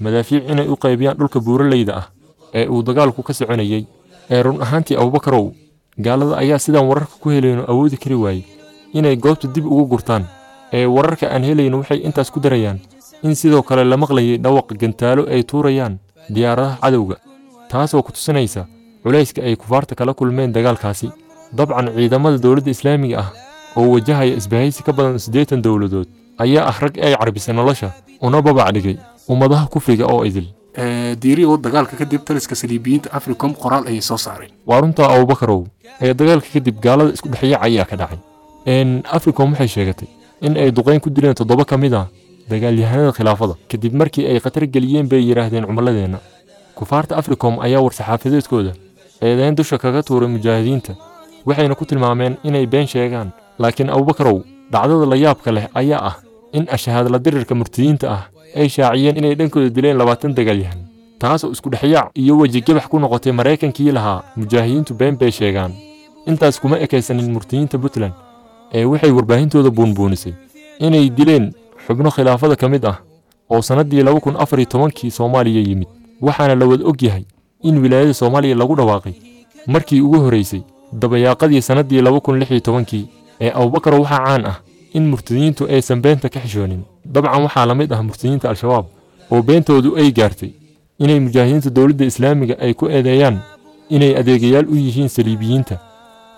madaafiic inay u qaybiyaan dhulka buuraleyda ah ee uu dagaalku ka soconayey ee run ahaantii abubakarow gaalada ayaa sidaan wararka ku helayno awoodi kari waayey inay goobta dib ugu gurtaan. Ee wararka aan helayno waxay intaas ku darayaan in sidoo kale la maqlayay dhawaqa gantaalo ay tuurayaan diyaaradaha cadowga taasoo ku tusinaysa culayska ay kufaarta kala kulmeen dagaalkaasi. Dabcan ciidamada dowladda islaamiga ah oo wajahaya isbahaysi ka badan siddeetan dowladood ayaa ah rag ay carbisay nolosha una babac dhigay ummadaha kufriga oo idil. Diiri oo dagaalka kadib taliska saliibiyiinta africom qoraal ayay soo saareen. Waa runtaa abubakarow ee dagaalka kadib gaalada isku dhexyaaca ayaa ka dhacay. Africom waxay sheegatay in ay duqayn ku dileen toddoba ka mid ah dagaalyahanada khilaafada. Kadib markii ay khatar geliyeen bay yidhaahdeen cumladeenna kufaarta africom ayaa war-saxaafadeedkooda eedayn dusha kaga tuuray mujaahidiinta waxayna ku tilmaameen inay been sheegaan. Laakiin abubakarow dhacdada la yaabka leh ayaa ah in ashahaadla dirirka murtadiinta ah ay shaaciyeen inay dhankooda dileen labaatan dagaalyahan taasoo isku dhexyaac iyo wejigabax ku noqotay maraykankii lahaa mujaahidiintu been bay sheegaan. Intaas kuma ekaysanin murtadiinta puntland ee waxay warbaahintooda buunbuunisay inay dileen xubno khilaafada ka mid ah oo sannaddii laba kun afar iyo tobankii soomaaliya yimid. Waxaana la wada og yahay in wilaayada soomaaliya lagu dhawaaqay markii ugu horraysay dabayaaqadii sannaddii laba kun lix iyo tobankii ee abubakar waxaa caan ah in murtadiintu aysan beenta ka xishoonin. Dabcan waxaa la mid ah murtadiinta al-shabaab oo beentoodu ay gaartay inay mujaahidiinta dowladda islaamiga ay ku eedeeyaan inay adeegayaal u yihiin saliibiyiinta.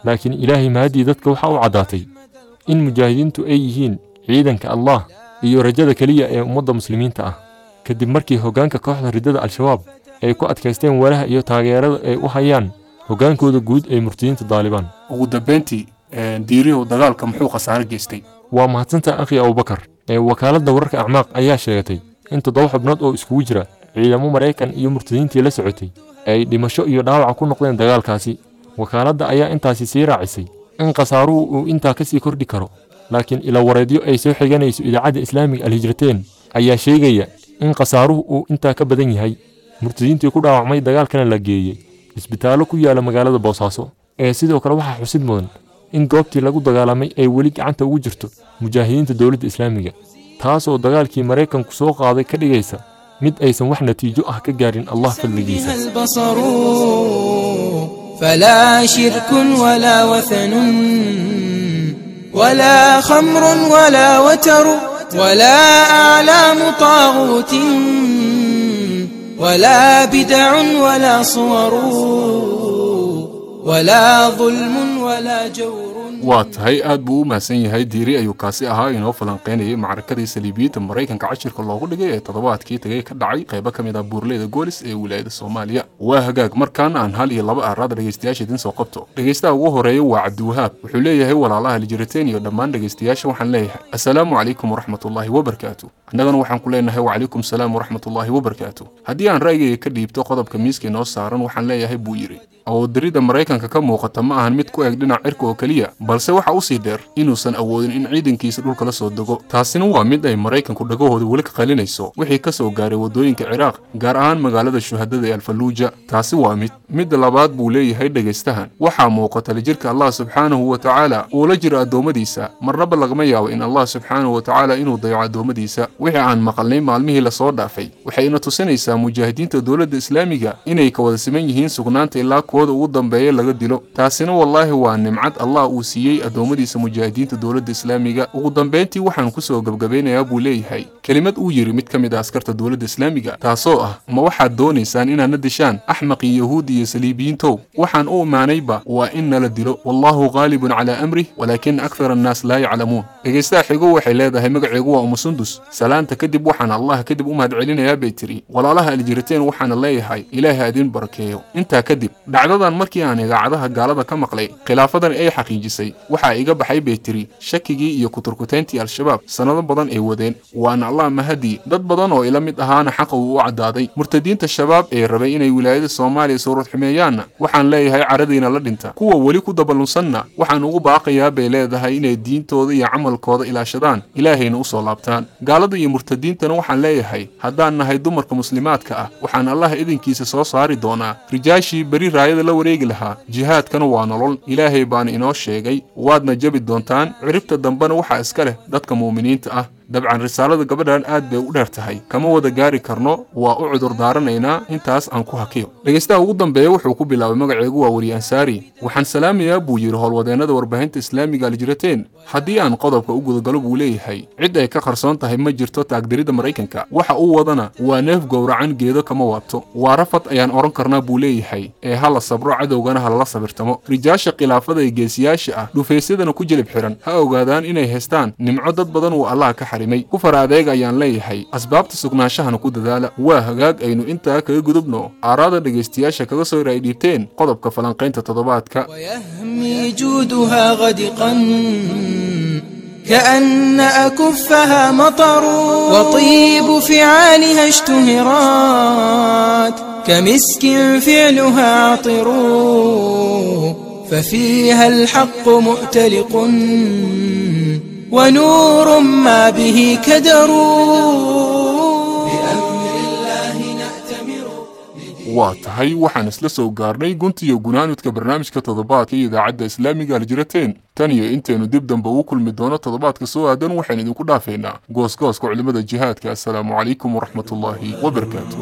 Laakiin ilaahay mahaddii dadka waxaa u caddaatay in mujaahidiintu ay yihiin ciidanka allah iyo rajada keliya ee ummadda muslimiinta ah. Kadib markii hoggaanka kooxda riddada al-shabaab ay ku adkaysteen walaha iyo taageerada ay u hayaan hoggaankooda guud ee murtadiinta daalibaan ugu dambeyntii diirihu dagaalka muxuu khasaare geystay waa mahadsanta akhi abubakar ee wakaaladda wararka acmaaq ayaa sheegatay in toddoba xubnood oo iskugu jira ciidamo maraykan iyo murtadiintii la socotay ay dhimasho iyo dhaawaca ku noqdeen dagaalkaasi. Wakaaladda ayaa intaasi sii raacisay in khasaaruhu uu intaa ka sii kordhi karo laakiin ilawareedyo ay soo xiganayso idaacadda islaamiga alhijrateen ayaa sheegaya in khasaaruhu uu intaa ka badan yahay. Murtadiintii ku dhaawacmay dagaalkana la geeyey. Isbitaallo ku yaalla magaalada boosaaso ee sidoo kale waxaa xusid mudan in goobtii lagu dagaalamay ay weli gacanta ugu jirto mujaahidiinta dowladda islaamiga taasoo dagaalkii maraykanku soo qaaday ka dhigaysa mid aysan wax natiijo ah ka gaarin allah fadligiisa البصر فلا شرك ولا وثن ولا خمر ولا وتر ولا أعلام طاغوت ولا بدع ولا صور ولا ظلم ولا جور waa tahay aad buu u mahadsan yahay. Diiri ayuu kaasi ahaa inoo falanqaynayay macrakadii saliibiyiinta maraykanka cashirka loogu dhigay ee toddobaadkii tagay ka dhacay qaybo ka mid ah buurleyda goolis ee wilaayada soomaaliya. Waa hagaag markaan aan hal iyo laba aaraad dhegaystayaasha idin soo qabto. Dhegaystaha ugu horreeya waa cabdiwahaab wuxuu leeyahay walaalaha lijirateen iyo dhammaan dhegaystayaasha waxaan leeyahay. Assalaamu calaykum waraxmatullaahi wabarakaatu annagana waxaan ku leenahay wacalaykum salaam waraxmatullaahi wabarakaatu haddii aan ra'yigayga ka dhiibto qodobka miiska inoo saaran waxaan leeyahay buu yidhi awooddarida maraykanka ka muuqata ma ahan mid ku eg dhinac cirka oo keliya balse waxa u sii dheer inuusan awoodin in ciidankiisa dhulka la soo dego. Taasina waa mid ay maraykanku dhagahooda weli ka qalinayso wixii ka soo gaaray waddooyinka ciraaq gaar ahaan magaalada shuhadada ee alfaluuja taasi waa mid. Midda labaad buu leeyahay dhegaystahan waxaa muuqata lijirka allah subxaanahu wa tacaala uu la jiro addoommadiisa. Marnaba lagama yaabo in allah subxaanahu wa tacaala inuu dayaco addoommadiisa wixii aan maqalnay maalmihii la soo dhaafay waxayna tusinaysaa mujaahidiinta dowladda islaamiga inay ka wada siman yihiin sugnaanta ilaa kuwada ugu dambeeya laga dilo. Taasina wallaahi waa nimcad allah uu siiyey addoommadiisa mujaahidiinta dowladda islaamiga. Ugu dambayntii waxaan ku soo gebgabaynayaa buu leeyahay. Kelimad uu yidhi mid ka mid ah askarta dowladda islaamiga taasoo ah ma waxaad doonaysaan inaadna dishaan axmaqii yahuudi iyo saliibiyiintow? Waxaan u imaanayba waa in nala dilo. Wallaahu qaalibun calaa amrih walaakina akthar annaas laa yaclamuun. Dhegaystaha xigo waxay leedahay magaceegu waa umusundus salaanta kadib waxaan allah kadib u mahadcelinayaa bay tiri. Walaalaha aljiriteen waxaana leeyahay ilaaha idin barakeeyo intaa kadib dhacdadan markii aan idaacadaha gaalada ka maqlay khilaafadan ay xaqiijisay. Waxaa iga baxay bay tiri shakigii iyo kuturkutayntii al-shabaab sannado badan ay wadeen. Waana allah mahadii dad badan oo ila mid ahaana xaqa uu u caddaaday murtadiinta shabaab ee rabay inay wilaayada soomaaliya suurad xumeeyaanna waxaan leeyahay caradiina la dhinta. Kuwa weli ku dabalunsanna waxaan ugu baaqayaa bay leedahay inay diintooda iyo camalkooda ilaashadaan ilaahayna u soo laabtaan iyo murtadiintana waxaan leeyahay haddaan nahay dumarka muslimaadka ah waxaan allah idinkiisa soo saari doonaa. Rijaashii beri raayada la wareegi lahaa jihaadkana waa nolol. Ilaahay baana inoo sheegay waadna jabi doontaan. Ciribta dambena waxaa iska leh dadka muuminiinta ah dabcan risaalada gabadhan aad bay u dheer tahay. Kama wada gaari karno waa u cudur daaranaynaa intaas aan ku hakiyo. Dhegaystaha ugu dambeeya wuxuu ku bilaabay magaceegu waa weri ansaari. Waxaan salaamayaa buu yidhi howlwadeennada warbaahinta islaamiga aljirateen haddii aan qodobka u gudagalo buu leeyahay cid ay ka qarsoon tahay ma jirto taagdirida maraykanka. Waxa uu wadana waa neef gowracan geedo kama waabto. Waa rafad ayaan odhan karnaa buu leeyahay ee ha la sabro cadowgana ha lala sabirtamo. Rijaasha khilaafada ee geesiyaasha ah dhufaysyadana ku jilib xihan ha ogaadaan inay haystaan nimco dad badan uu allah ka xarimay بحرمي كفر هذا يعني لا يحي أسباب تسوق ناشا هنقول ذلك وهجاج إنه أنت كي جذبنا أراد الرجستيا شكل صور عيديتين قطب كفلان قين تتضبعت ك ويهمي جودها غدقا كأن أكفها مطر. وطيب فعالها اشتهرات كمسك فعلها عطر. ففيها الحق مؤتلق. ونور ما به كدر waa tahay waxaan isla soo gaarnay guntiyo gunaanudka barnaamijka toddobaadka iyo idaacadda islaamiga aljirateen tan iyo intaynu dib dambe ugu kulmi doono toddobaadka soo aadan waxaan idinku dhaafaynaa goosgooska culimmada jihaadka assalaamu calaykum waraxmatullaahi wabarakaatu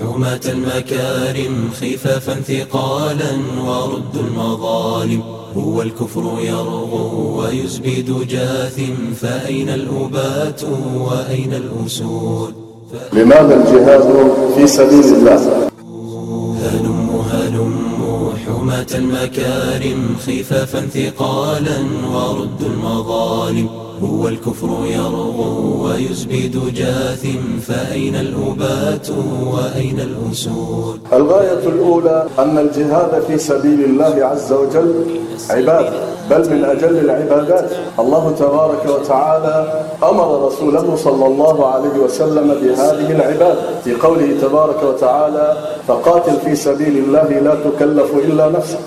حماة المكارم خفافا ثقالا ورد المظالم هو الكفر يرغو ويزبد جاثم فأين الأبات وأين الأسود لماذا الجهاد في سبيل الله هلم هلم حماة المكارم خفافا ثقالا ورد المظالم. هو الكفر يرغو ويزبد جاثم فأين الأبات وأين الأسود؟ الغاية الأولى أن الجهاد في سبيل الله عز وجل عبادة بل من أجل العبادات. الله تبارك وتعالى أمر رسوله صلى الله عليه وسلم بهذه العبادة في قوله تبارك وتعالى فقاتل في سبيل الله لا تكلف إلا نفسك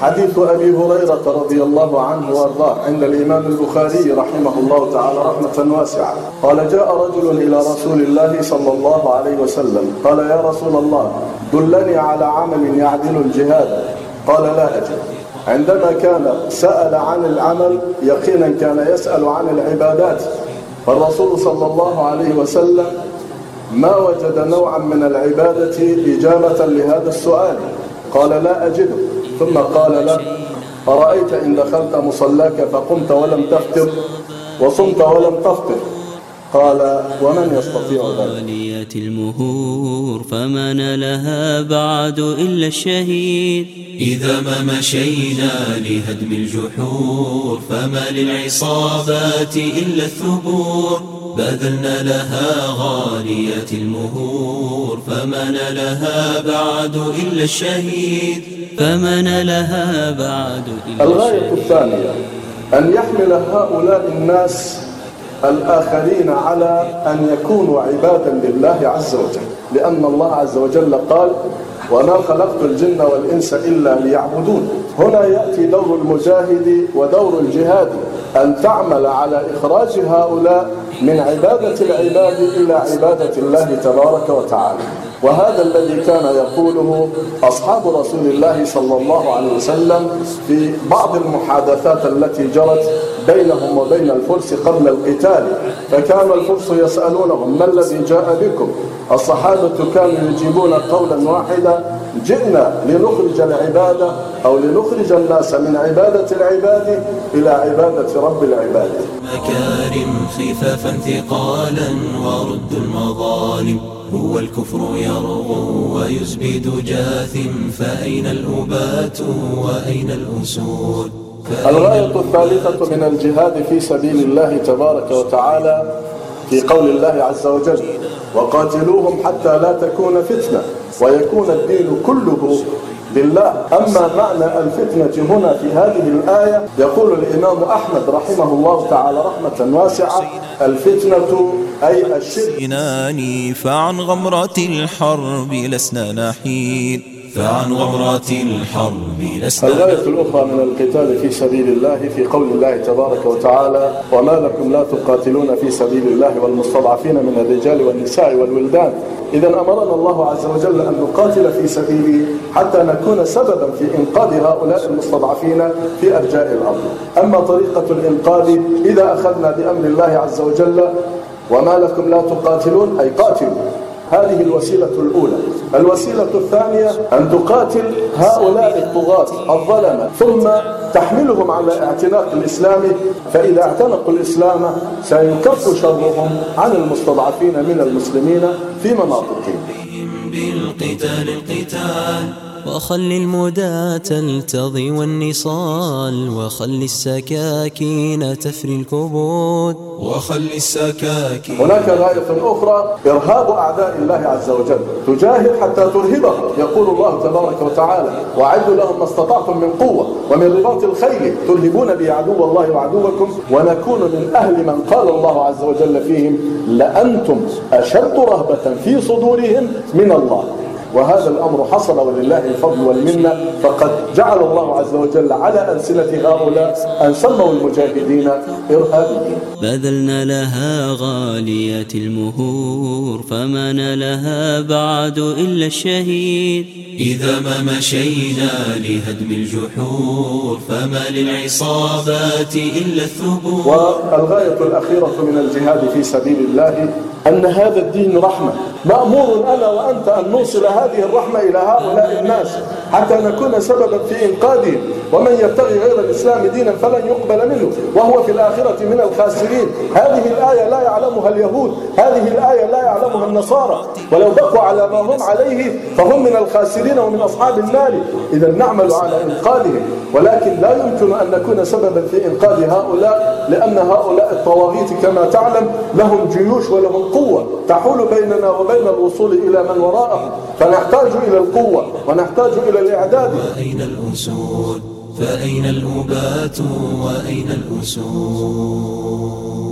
وحديث أبي هريرة رضي الله عنه وأرضاه عند الإمام البخاري رحمه الله تعالى رحمة واسعة. قال جاء رجل إلى رسول الله صلى الله عليه وسلم. قال يا رسول الله دلني على عمل يعدل الجهاد. قال لا أجل عندما كان سأل عن العمل يقينا كان يسأل عن العبادات. فالرسول صلى الله عليه وسلم ما وجد نوعا من العبادة إجابة لهذا السؤال. قال لا أجده. ثم قال له أرأيت إن دخلت مصلاك فقمت ولم تفطر وصمت ولم تفطر؟ قال ومن يستطيع ذلك؟ المهور فما نالها بعد إلا الشهيد. إذا ما مشينا لهدم الجحور فما للعصابات إلا الثبور. بذلنا لها غالية المهور فما نالها بعد إلا الشهيد. فما نالها بعد إلا الغاية الثانية أن يحمل هؤلاء الناس الآخرين على أن يكونوا عبادا لله عز وجل. لأن الله عز وجل قال وما خلقت الجن والإنس إلا ليعبدون. هنا يأتي دور المجاهد ودور الجهاد أن تعمل على إخراج هؤلاء من عبادة العباد إلى عبادة الله تبارك وتعالى. وهذا الذي كان يقوله أصحاب رسول الله صلى الله عليه وسلم في بعض المحادثات التي جرت بينهم وبين الفرس قبل القتال. فكان الفرس يسألونهم ما الذي جاء بكم؟ الصحابة كانوا يجيبون قولا واحدا جئنا لنخرج العبادة أو لنخرج الناس من عبادة العباد إلى عبادة رب العباد. مكارم خفافا ثقالا ورد المظالم. هو الكفر يرغو ويزبد جاثم. فأين الأبات وأين الأسود؟ الغاية الثالثة من الجهاد في سبيل الله تبارك وتعالى في قول الله عز وجل وقاتلوهم حتى لا تكون فتنة ويكون الدين كله لله. أما معنى الفتنة هنا في هذه الآية يقول الإمام أحمد رحمه الله تعالى رحمة واسعة الفتنة أي الشرك. فعن غمرة الحرب لسنا نحيد فعن غمرات الحرب لسنا الغاية الأخرى من القتال في سبيل الله في قول الله تبارك وتعالى وما لكم لا تقاتلون في سبيل الله والمستضعفين من الرجال والنساء والولدان. إذا أمرنا الله عز وجل أن نقاتل في سبيله حتى نكون سببا في إنقاذ هؤلاء المستضعفين في أرجاء الأرض. أما طريقة الإنقاذ إذا أخذنا بأمر الله عز وجل وما لكم لا تقاتلون أي قاتلوا. هذه الوسيلة الأولى. الوسيلة الثانية أن تقاتل هؤلاء الطغاة الظلمة. ثم تحملهم على اعتناق الإسلام. فإذا اعتنقوا الإسلام سيكف شرهم عن المستضعفين من المسلمين في مناطقهم. بالقتال القتال. وخل المدى تلتضي والنصال وخل السكاكين تفري الكبود. وخل السكاكين هناك غاية أخرى إرهاب أعداء الله عز وجل. تجاهد حتى ترهبهم يقول الله تبارك وتعالى وأعدوا لهم ما استطعتم من قوة ومن رباط الخيل. ترهبون به عدو الله وعدوكم ونكون من أهل من قال الله عز وجل فيهم لأنتم أشد رهبة في صدورهم من الله. وهذا الأمر حصل ولله الفضل والمنة فقد جعل الله عز وجل على ألسنة هؤلاء أن سموا المجاهدين إرهابيين. بذلنا لها غالية المهور فما نالها بعد إلا الشهيد. إذا ما مشينا لهدم الجحور فما للعصابات إلا الثبور. والغاية الأخيرة من الجهاد في سبيل الله أن هذا الدين رحمة. مأمور أنا وأنت أن نوصل هذه الرحمة إلى هؤلاء الناس حتى نكون سببا في إنقاذهم ومن يبتغي غير الإسلام دينا فلن يقبل منه. وهو في الآخرة من الخاسرين. هذه الآية لا يعلمها اليهود. هذه الآية لا يعلمها النصارى. ولو بقوا على ما هم عليه فهم من الخاسرين ومن أصحاب النار. إذا نعمل على إنقاذهم. ولكن لا يمكن أن نكون سببا في إنقاذ هؤلاء لأن هؤلاء الطواغيت كما تعلم لهم جيوش ولهم قوة تحول بيننا وبين الوصول إلى من وراءهم فنحتاج إلى القوة ونحتاج إلى الإعداد. أين الأسود فأين الأبات وأين الأسود